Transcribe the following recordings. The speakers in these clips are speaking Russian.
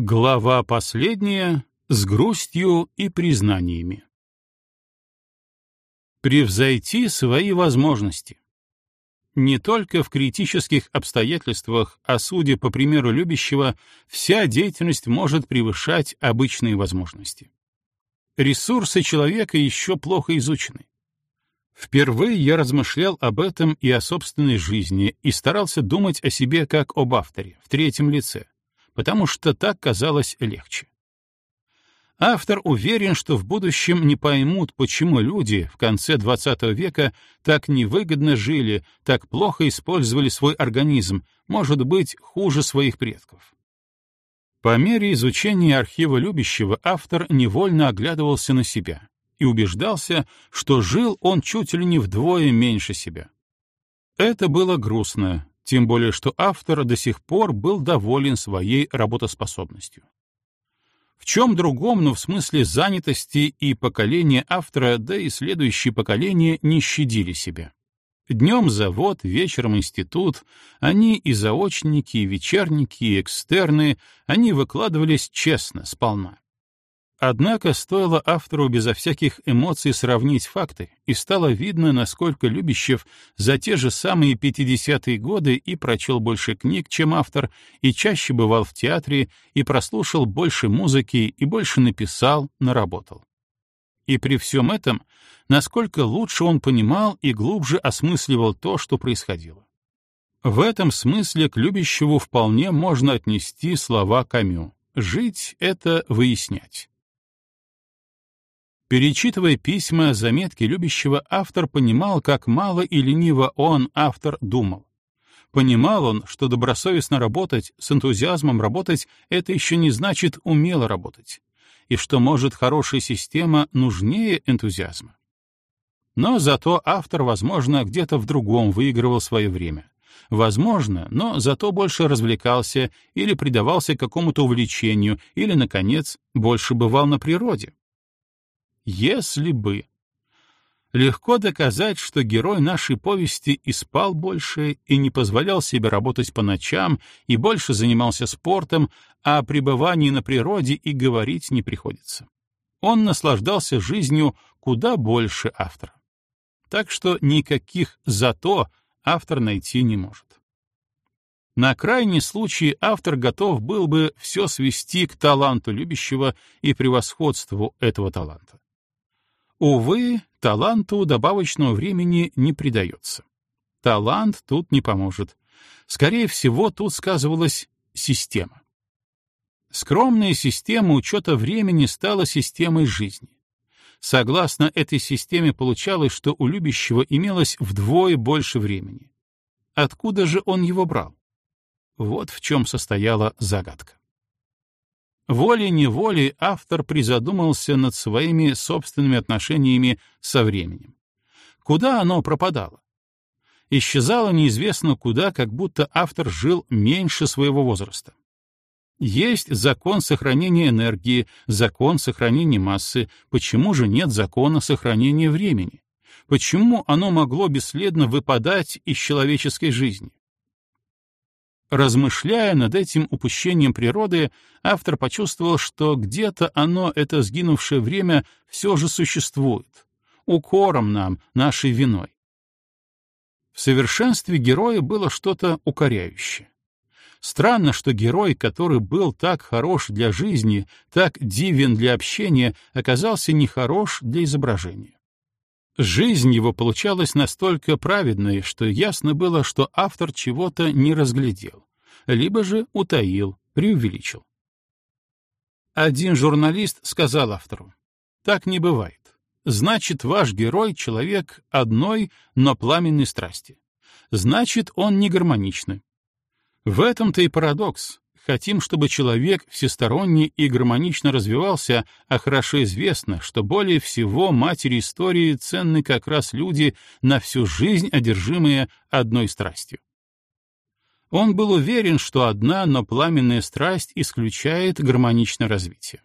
Глава последняя с грустью и признаниями. Превзойти свои возможности. Не только в критических обстоятельствах, а судя по примеру любящего, вся деятельность может превышать обычные возможности. Ресурсы человека еще плохо изучены. Впервые я размышлял об этом и о собственной жизни и старался думать о себе как об авторе, в третьем лице, потому что так казалось легче. Автор уверен, что в будущем не поймут, почему люди в конце XX века так невыгодно жили, так плохо использовали свой организм, может быть, хуже своих предков. По мере изучения архива любящего автор невольно оглядывался на себя и убеждался, что жил он чуть ли не вдвое меньше себя. Это было грустно, тем более что автор до сих пор был доволен своей работоспособностью. В чем другом, но в смысле занятости и поколения автора, да и следующие поколения не щадили себя. Днем завод, вечером институт, они и заочники, и вечерники, и экстерны, они выкладывались честно, сполна. Однако стоило автору безо всяких эмоций сравнить факты, и стало видно, насколько Любящев за те же самые 50-е годы и прочел больше книг, чем автор, и чаще бывал в театре, и прослушал больше музыки, и больше написал, наработал. И при всем этом, насколько лучше он понимал и глубже осмысливал то, что происходило. В этом смысле к Любящеву вполне можно отнести слова Камю. «Жить — это выяснять». Перечитывая письма, заметки любящего, автор понимал, как мало и лениво он, автор, думал. Понимал он, что добросовестно работать, с энтузиазмом работать — это еще не значит умело работать, и что, может, хорошая система нужнее энтузиазма. Но зато автор, возможно, где-то в другом выигрывал свое время. Возможно, но зато больше развлекался или предавался какому-то увлечению, или, наконец, больше бывал на природе. Если бы. Легко доказать, что герой нашей повести и спал больше, и не позволял себе работать по ночам, и больше занимался спортом, а о пребывании на природе и говорить не приходится. Он наслаждался жизнью куда больше автора. Так что никаких «зато» автор найти не может. На крайний случай автор готов был бы все свести к таланту любящего и превосходству этого таланта. Увы, таланту добавочного времени не придается. Талант тут не поможет. Скорее всего, тут сказывалась система. Скромная система учета времени стала системой жизни. Согласно этой системе получалось, что у любящего имелось вдвое больше времени. Откуда же он его брал? Вот в чем состояла загадка. Волей-неволей автор призадумался над своими собственными отношениями со временем. Куда оно пропадало? Исчезало неизвестно куда, как будто автор жил меньше своего возраста. Есть закон сохранения энергии, закон сохранения массы, почему же нет закона сохранения времени? Почему оно могло бесследно выпадать из человеческой жизни? Размышляя над этим упущением природы, автор почувствовал, что где-то оно, это сгинувшее время, все же существует, укором нам, нашей виной. В совершенстве героя было что-то укоряющее. Странно, что герой, который был так хорош для жизни, так дивен для общения, оказался нехорош для изображения. Жизнь его получалась настолько праведной, что ясно было, что автор чего-то не разглядел, либо же утаил, преувеличил. Один журналист сказал автору, «Так не бывает. Значит, ваш герой — человек одной, но пламенной страсти. Значит, он не гармоничный. В этом-то и парадокс. Хотим, чтобы человек всесторонне и гармонично развивался, а хорошо известно, что более всего матери истории ценны как раз люди, на всю жизнь одержимые одной страстью. Он был уверен, что одна, но пламенная страсть исключает гармоничное развитие.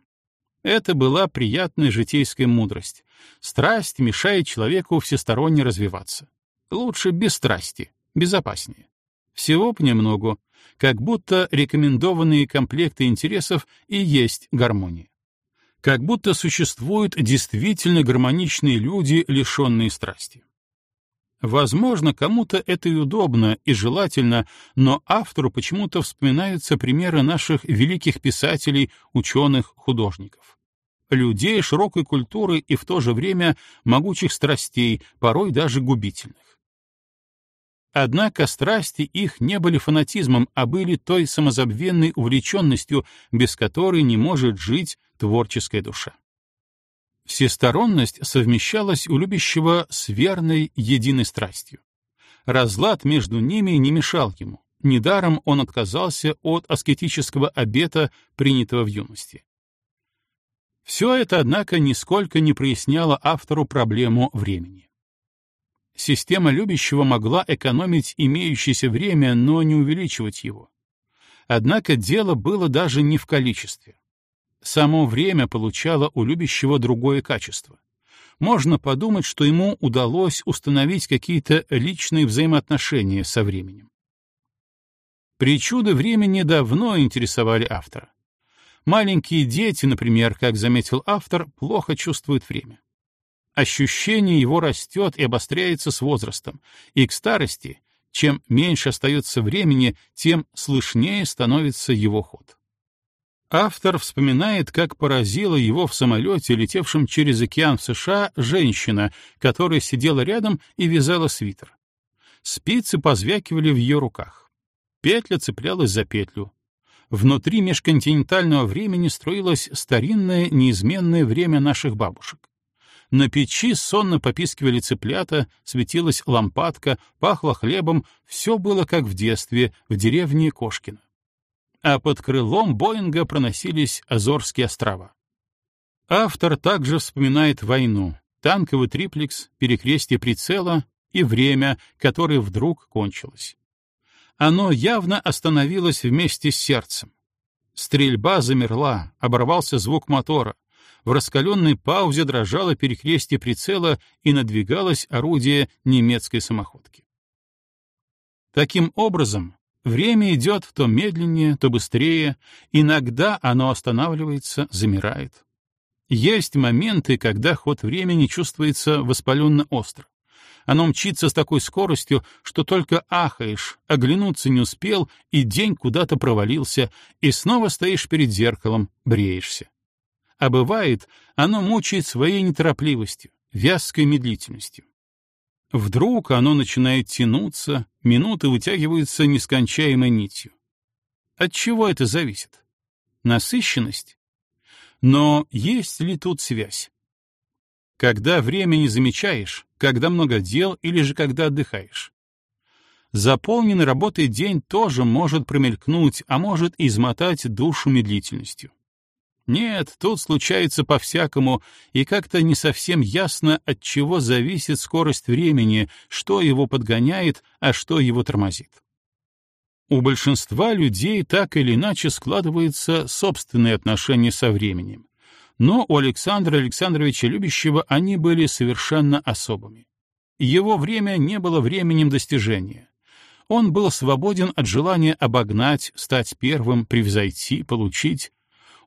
Это была приятная житейская мудрость. Страсть мешает человеку всесторонне развиваться. Лучше без страсти, безопаснее. Всего понемногу, как будто рекомендованные комплекты интересов и есть гармония. Как будто существуют действительно гармоничные люди, лишенные страсти. Возможно, кому-то это и удобно, и желательно, но автору почему-то вспоминаются примеры наших великих писателей, ученых, художников. Людей широкой культуры и в то же время могучих страстей, порой даже губительных. Однако страсти их не были фанатизмом, а были той самозабвенной увлеченностью, без которой не может жить творческая душа. Всесторонность совмещалась у любящего с верной единой страстью. Разлад между ними не мешал ему. Недаром он отказался от аскетического обета, принятого в юности. Все это, однако, нисколько не проясняло автору проблему времени. Система любящего могла экономить имеющееся время, но не увеличивать его. Однако дело было даже не в количестве. Само время получало у любящего другое качество. Можно подумать, что ему удалось установить какие-то личные взаимоотношения со временем. Причуды времени давно интересовали автора. Маленькие дети, например, как заметил автор, плохо чувствуют время. Ощущение его растет и обостряется с возрастом, и к старости, чем меньше остается времени, тем слышнее становится его ход. Автор вспоминает, как поразила его в самолете, летевшем через океан в США, женщина, которая сидела рядом и вязала свитер. Спицы позвякивали в ее руках. Петля цеплялась за петлю. Внутри межконтинентального времени строилось старинное неизменное время наших бабушек. На печи сонно попискивали цыплята, светилась лампадка, пахло хлебом, все было как в детстве, в деревне Кошкина а под крылом Боинга проносились Азорские острова. Автор также вспоминает войну, танковый триплекс, перекрестие прицела и время, которое вдруг кончилось. Оно явно остановилось вместе с сердцем. Стрельба замерла, оборвался звук мотора. В раскаленной паузе дрожало перекрестие прицела и надвигалось орудие немецкой самоходки. Таким образом, Время идет то медленнее, то быстрее, иногда оно останавливается, замирает. Есть моменты, когда ход времени чувствуется воспаленно остро. Оно мчится с такой скоростью, что только ахаешь, оглянуться не успел, и день куда-то провалился, и снова стоишь перед зеркалом, бреешься. А бывает, оно мучает своей неторопливостью, вязкой медлительностью. Вдруг оно начинает тянуться, минуты вытягиваются нескончаемой нитью. От чего это зависит? Насыщенность? Но есть ли тут связь? Когда время не замечаешь, когда много дел или же когда отдыхаешь? Заполненный работой день тоже может промелькнуть, а может измотать душу медлительностью. Нет, тут случается по-всякому, и как-то не совсем ясно, от чего зависит скорость времени, что его подгоняет, а что его тормозит. У большинства людей так или иначе складываются собственные отношения со временем. Но у Александра Александровича Любящего они были совершенно особыми. Его время не было временем достижения. Он был свободен от желания обогнать, стать первым, превзойти, получить,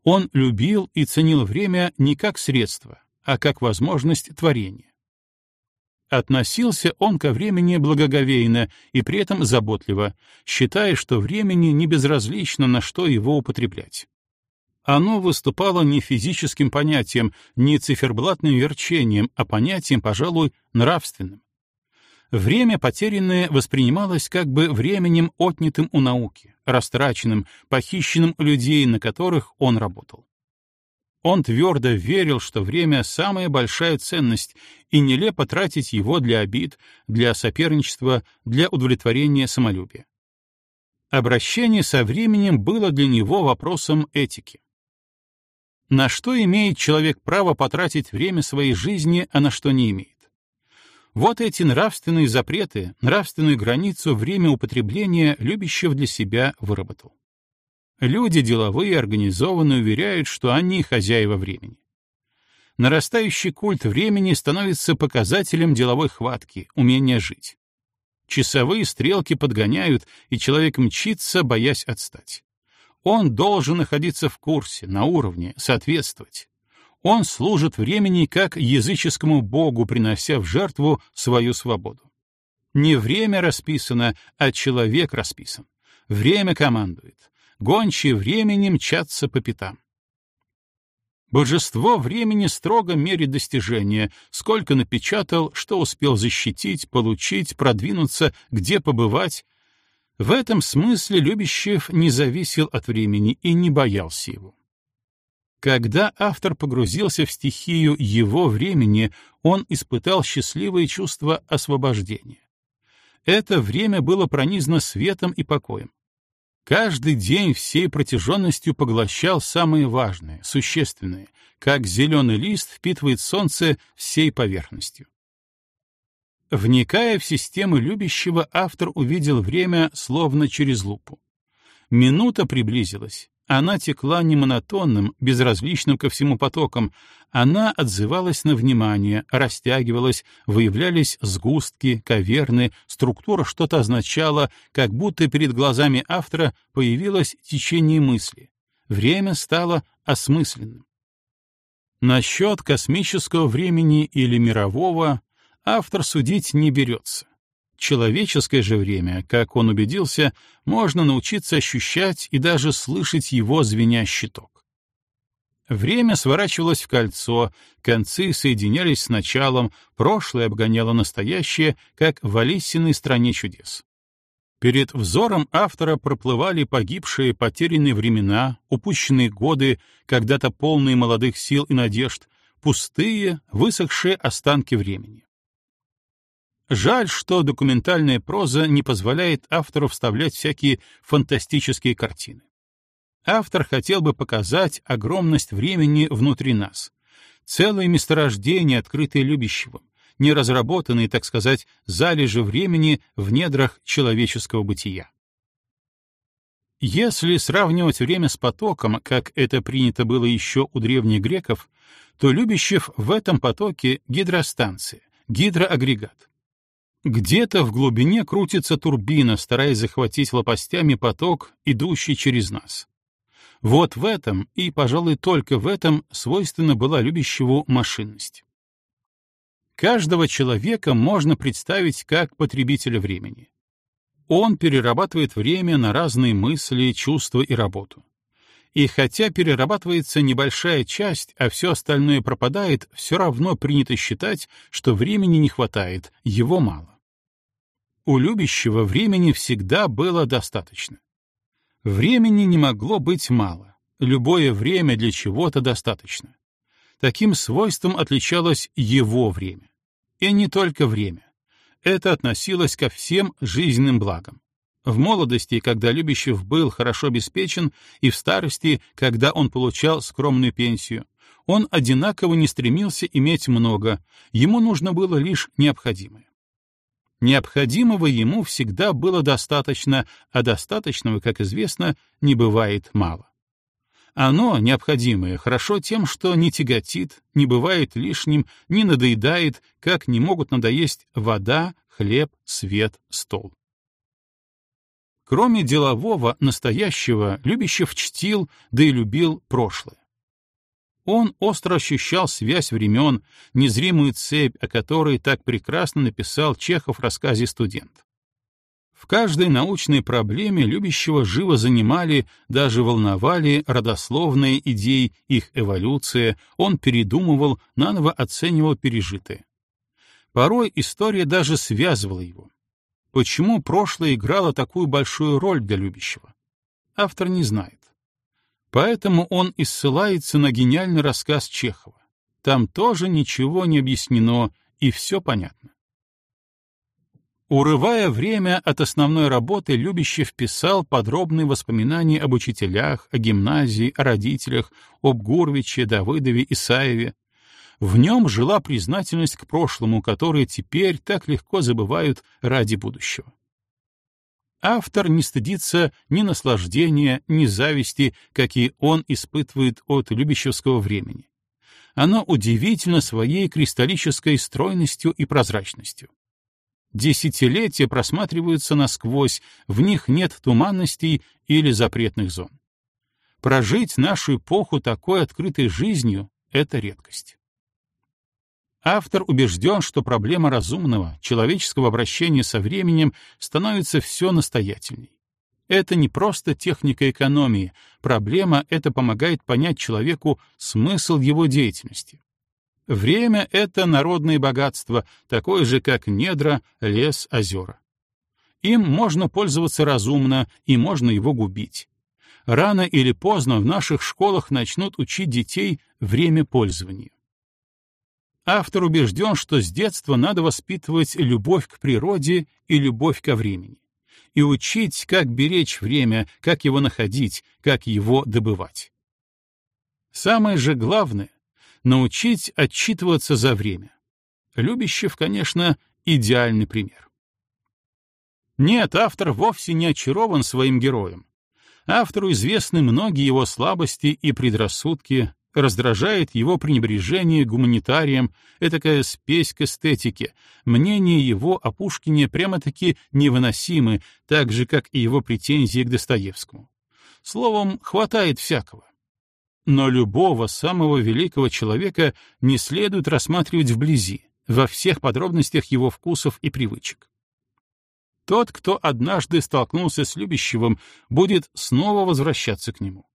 он любил и ценил время не как средство, а как возможность творения. Относился он ко времени благоговейно и при этом заботливо, считая, что времени не безразлично, на что его употреблять. Оно выступало не физическим понятием, не циферблатным верчением, а понятием, пожалуй, нравственным. Время потерянное воспринималось как бы временем, отнятым у науки, растраченным, похищенным у людей, на которых он работал. Он твердо верил, что время — самая большая ценность, и нелепо тратить его для обид, для соперничества, для удовлетворения самолюбия. Обращение со временем было для него вопросом этики. На что имеет человек право потратить время своей жизни, а на что не имеет? Вот эти нравственные запреты, нравственную границу время употребления любящего для себя выработал. Люди деловые, организованные уверяют, что они хозяева времени. Нарастающий культ времени становится показателем деловой хватки, умения жить. Часовые стрелки подгоняют, и человек мчится, боясь отстать. Он должен находиться в курсе, на уровне, соответствовать. Он служит времени как языческому богу, принося в жертву свою свободу. Не время расписано, а человек расписан. Время командует. Гончие времени мчатся по пятам. Божество времени строго мерит достижения, сколько напечатал, что успел защитить, получить, продвинуться, где побывать. В этом смысле Любящев не зависел от времени и не боялся его. Когда автор погрузился в стихию его времени, он испытал счастливое чувство освобождения. Это время было пронизано светом и покоем. Каждый день всей протяженностью поглощал самое важное, существенное, как зеленый лист впитывает солнце всей поверхностью. Вникая в систему любящего, автор увидел время словно через лупу. Минута приблизилась, она текла не монотонным, безразличным ко всему потоком. Она отзывалась на внимание, растягивалась, выявлялись сгустки, каверны, структура что-то означала, как будто перед глазами автора появилось течение мысли. Время стало осмысленным. Насчет космического времени или мирового автор судить не берется. Человеческое же время, как он убедился, можно научиться ощущать и даже слышать его звенящий ток. Время сворачивалось в кольцо, концы соединялись с началом, прошлое обгоняло настоящее, как в Алисиной стране чудес. Перед взором автора проплывали погибшие, потерянные времена, упущенные годы, когда-то полные молодых сил и надежд, пустые, высохшие останки времени. Жаль, что документальная проза не позволяет автору вставлять всякие фантастические картины. Автор хотел бы показать огромность времени внутри нас. Целое месторождение, открытое любящего, неразработанные, так сказать, залежи времени в недрах человеческого бытия. Если сравнивать время с потоком, как это принято было еще у древних греков, то Любящев в этом потоке гидростанция, гидроагрегат. Где-то в глубине крутится турбина, стараясь захватить лопастями поток, идущий через нас. Вот в этом, и, пожалуй, только в этом, свойственно была любящего машинность. Каждого человека можно представить как потребителя времени. Он перерабатывает время на разные мысли, чувства и работу. И хотя перерабатывается небольшая часть, а все остальное пропадает, все равно принято считать, что времени не хватает, его мало. У любящего времени всегда было достаточно. Времени не могло быть мало. Любое время для чего-то достаточно. Таким свойством отличалось его время. И не только время. Это относилось ко всем жизненным благам. В молодости, когда Любящев был хорошо обеспечен, и в старости, когда он получал скромную пенсию, он одинаково не стремился иметь много, ему нужно было лишь необходимое. Необходимого ему всегда было достаточно, а достаточного, как известно, не бывает мало. Оно, необходимое, хорошо тем, что не тяготит, не бывает лишним, не надоедает, как не могут надоесть вода, хлеб, свет, стол. Кроме делового, настоящего, Любящев чтил, да и любил прошлое. Он остро ощущал связь времен, незримую цепь, о которой так прекрасно написал Чехов в рассказе «Студент». В каждой научной проблеме любящего живо занимали, даже волновали родословные идеи, их эволюция, он передумывал, наново оценивал пережитое. Порой история даже связывала его. Почему прошлое играло такую большую роль для любящего? Автор не знает. Поэтому он и ссылается на гениальный рассказ Чехова. Там тоже ничего не объяснено, и все понятно. Урывая время от основной работы, Любящев писал подробные воспоминания об учителях, о гимназии, о родителях, об Гурвиче, Давыдове, Исаеве. В нем жила признательность к прошлому, которое теперь так легко забывают ради будущего. Автор не стыдится ни наслаждения, ни зависти, какие он испытывает от любящевского времени. Оно удивительно своей кристаллической стройностью и прозрачностью. Десятилетия просматриваются насквозь, в них нет туманностей или запретных зон. Прожить нашу эпоху такой открытой жизнью — это редкость. Автор убежден, что проблема разумного, человеческого обращения со временем становится все настоятельней. Это не просто техника экономии, проблема это помогает понять человеку смысл его деятельности. Время — это народное богатство, такое же, как недра, лес, озера. Им можно пользоваться разумно, и можно его губить. Рано или поздно в наших школах начнут учить детей время пользования. Автор убежден, что с детства надо воспитывать любовь к природе и любовь ко времени и учить, как беречь время, как его находить, как его добывать. Самое же главное — научить отчитываться за время. Любящев, конечно, идеальный пример. Нет, автор вовсе не очарован своим героем. Автору известны многие его слабости и предрассудки, Раздражает его пренебрежение гуманитарием, этакая спесь к эстетике. Мнения его о Пушкине прямо-таки невыносимы, так же, как и его претензии к Достоевскому. Словом, хватает всякого. Но любого самого великого человека не следует рассматривать вблизи, во всех подробностях его вкусов и привычек. Тот, кто однажды столкнулся с любящим, будет снова возвращаться к нему.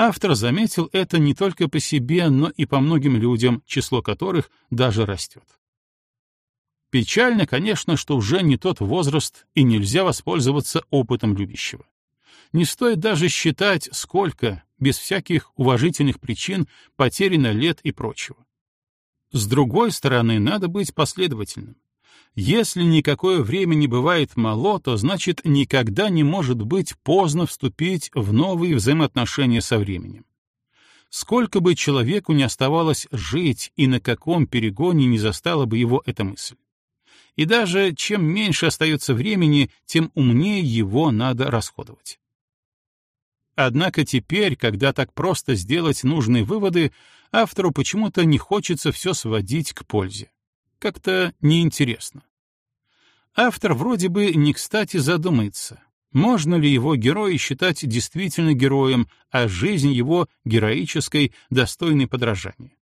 Автор заметил это не только по себе, но и по многим людям, число которых даже растет. Печально, конечно, что уже не тот возраст, и нельзя воспользоваться опытом любящего. Не стоит даже считать, сколько, без всяких уважительных причин, потеряно лет и прочего. С другой стороны, надо быть последовательным. Если никакое время не бывает мало, то значит никогда не может быть поздно вступить в новые взаимоотношения со временем. Сколько бы человеку не оставалось жить и на каком перегоне не застала бы его эта мысль. И даже чем меньше остается времени, тем умнее его надо расходовать. Однако теперь, когда так просто сделать нужные выводы, автору почему-то не хочется все сводить к пользе. Как-то неинтересно. Автор вроде бы не кстати задумается, можно ли его героя считать действительно героем, а жизнь его героической, достойной подражания.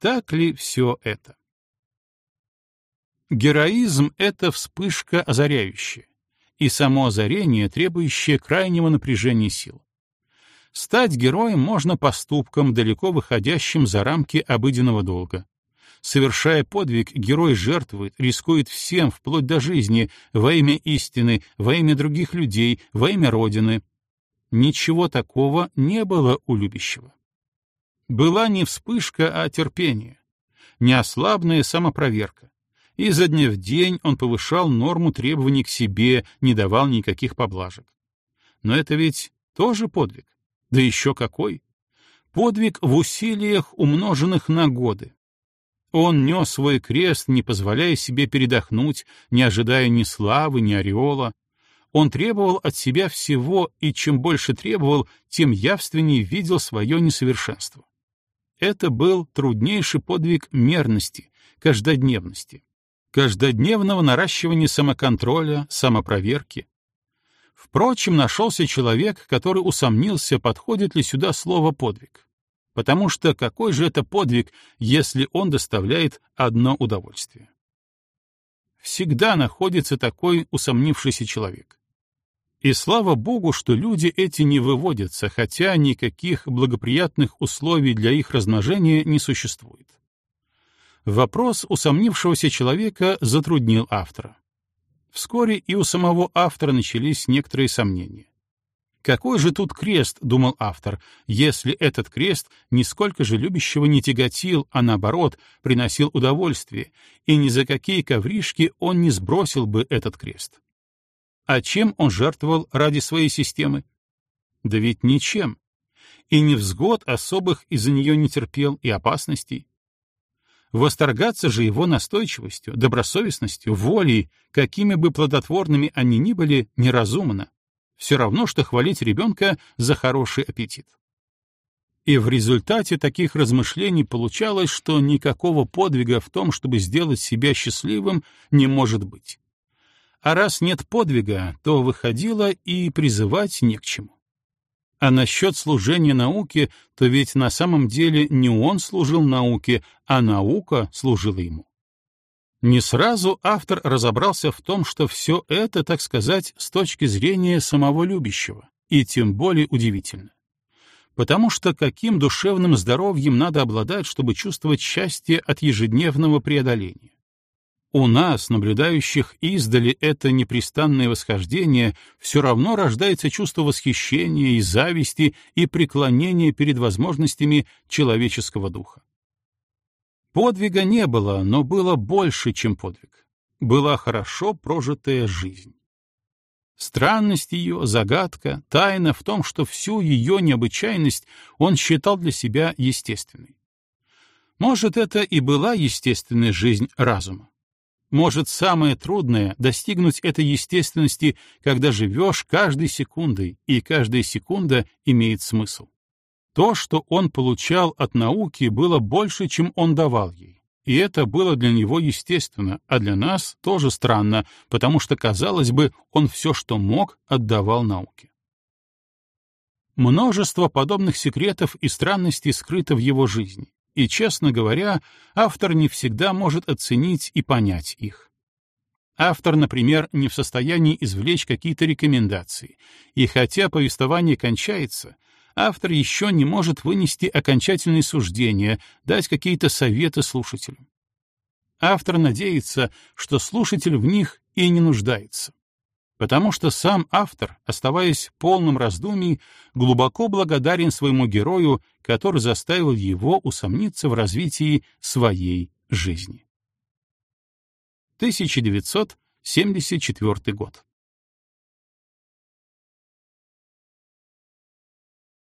Так ли все это? Героизм — это вспышка озаряющая, и само озарение, требующее крайнего напряжения сил. Стать героем можно поступком, далеко выходящим за рамки обыденного долга. Совершая подвиг, герой жертвует, рискует всем, вплоть до жизни, во имя истины, во имя других людей, во имя Родины. Ничего такого не было у любящего. Была не вспышка, а терпение, неослабная самопроверка. И за дня в день он повышал норму требований к себе, не давал никаких поблажек. Но это ведь тоже подвиг. Да еще какой! Подвиг в усилиях, умноженных на годы. Он нес свой крест, не позволяя себе передохнуть, не ожидая ни славы, ни ореола. Он требовал от себя всего, и чем больше требовал, тем явственнее видел свое несовершенство. Это был труднейший подвиг мерности, каждодневности, каждодневного наращивания самоконтроля, самопроверки. Впрочем, нашелся человек, который усомнился, подходит ли сюда слово «подвиг». Потому что какой же это подвиг, если он доставляет одно удовольствие? Всегда находится такой усомнившийся человек. И слава богу, что люди эти не выводятся, хотя никаких благоприятных условий для их размножения не существует. Вопрос усомнившегося человека затруднил автора. Вскоре и у самого автора начались некоторые сомнения. Какой же тут крест, думал автор, если этот крест нисколько же любящего не тяготил, а наоборот, приносил удовольствие, и ни за какие ковришки он не сбросил бы этот крест. А чем он жертвовал ради своей системы? Да ведь ничем. И невзгод особых из-за нее не терпел и опасностей. Восторгаться же его настойчивостью, добросовестностью, волей, какими бы плодотворными они ни были, неразумно все равно, что хвалить ребенка за хороший аппетит. И в результате таких размышлений получалось, что никакого подвига в том, чтобы сделать себя счастливым, не может быть. А раз нет подвига, то выходило и призывать не к чему. А насчет служения науке, то ведь на самом деле не он служил науке, а наука служила ему. Не сразу автор разобрался в том, что все это, так сказать, с точки зрения самого любящего, и тем более удивительно. Потому что каким душевным здоровьем надо обладать, чтобы чувствовать счастье от ежедневного преодоления? У нас, наблюдающих издали это непрестанное восхождение, все равно рождается чувство восхищения и зависти и преклонения перед возможностями человеческого духа. Подвига не было, но было больше, чем подвиг. Была хорошо прожитая жизнь. Странность ее, загадка, тайна в том, что всю ее необычайность он считал для себя естественной. Может, это и была естественная жизнь разума. Может, самое трудное — достигнуть этой естественности, когда живешь каждой секундой, и каждая секунда имеет смысл. То, что он получал от науки, было больше, чем он давал ей. И это было для него естественно, а для нас тоже странно, потому что, казалось бы, он все, что мог, отдавал науке. Множество подобных секретов и странностей скрыто в его жизни и, честно говоря, автор не всегда может оценить и понять их. Автор, например, не в состоянии извлечь какие-то рекомендации, и хотя повествование кончается, автор еще не может вынести окончательные суждения, дать какие-то советы слушателю. Автор надеется, что слушатель в них и не нуждается потому что сам автор, оставаясь полным раздумий, глубоко благодарен своему герою, который заставил его усомниться в развитии своей жизни. 1974 год.